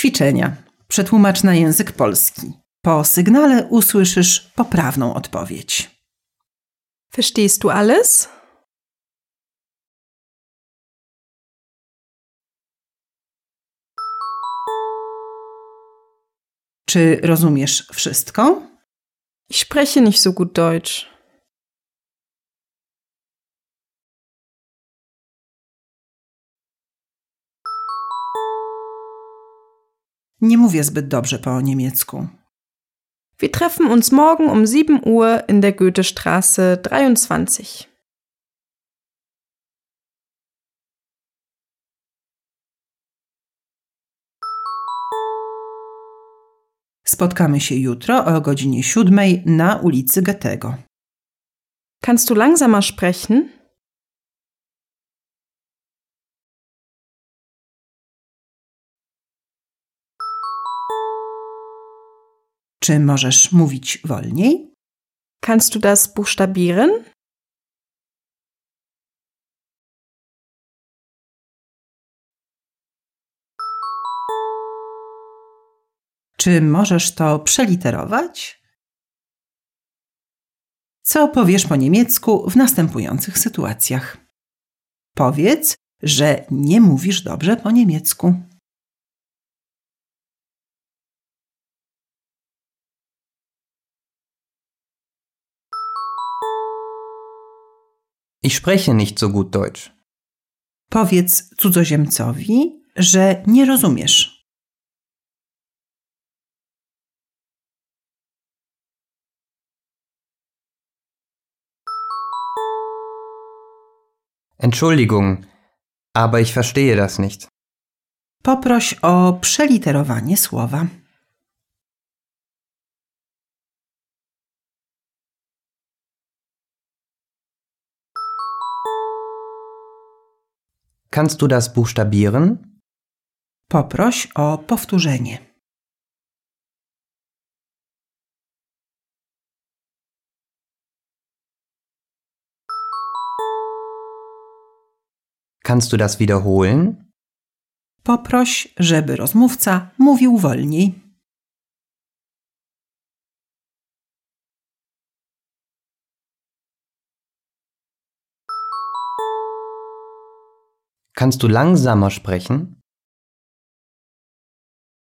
Ćwiczenia. Przetłumacz na język polski. Po sygnale usłyszysz poprawną odpowiedź. Verstehst du alles? Czy rozumiesz wszystko? Ich spreche nicht so gut Deutsch. Nie mówię zbyt dobrze po niemiecku. Wir treffen uns morgen um 7 Uhr in der Goethestraße 23. Spotkamy się jutro o godzinie siódmej na ulicy Goethego. Kannst du langsamer sprechen? Czy możesz mówić wolniej? Kannst du das buchstabieren? Czy możesz to przeliterować? Co powiesz po niemiecku w następujących sytuacjach? Powiedz, że nie mówisz dobrze po niemiecku. Ich spreche nicht so gut Deutsch. Powiedz cudzoziemcowi, że nie rozumiesz. Entschuldigung, aber ich verstehe das nicht. Poproś o przeliterowanie słowa. Kannst du das buchstabieren? Poproś o powtórzenie. Kannst du das wiederholen? Poproś, żeby rozmówca mówił wolniej. Kannst du langsamer sprechen?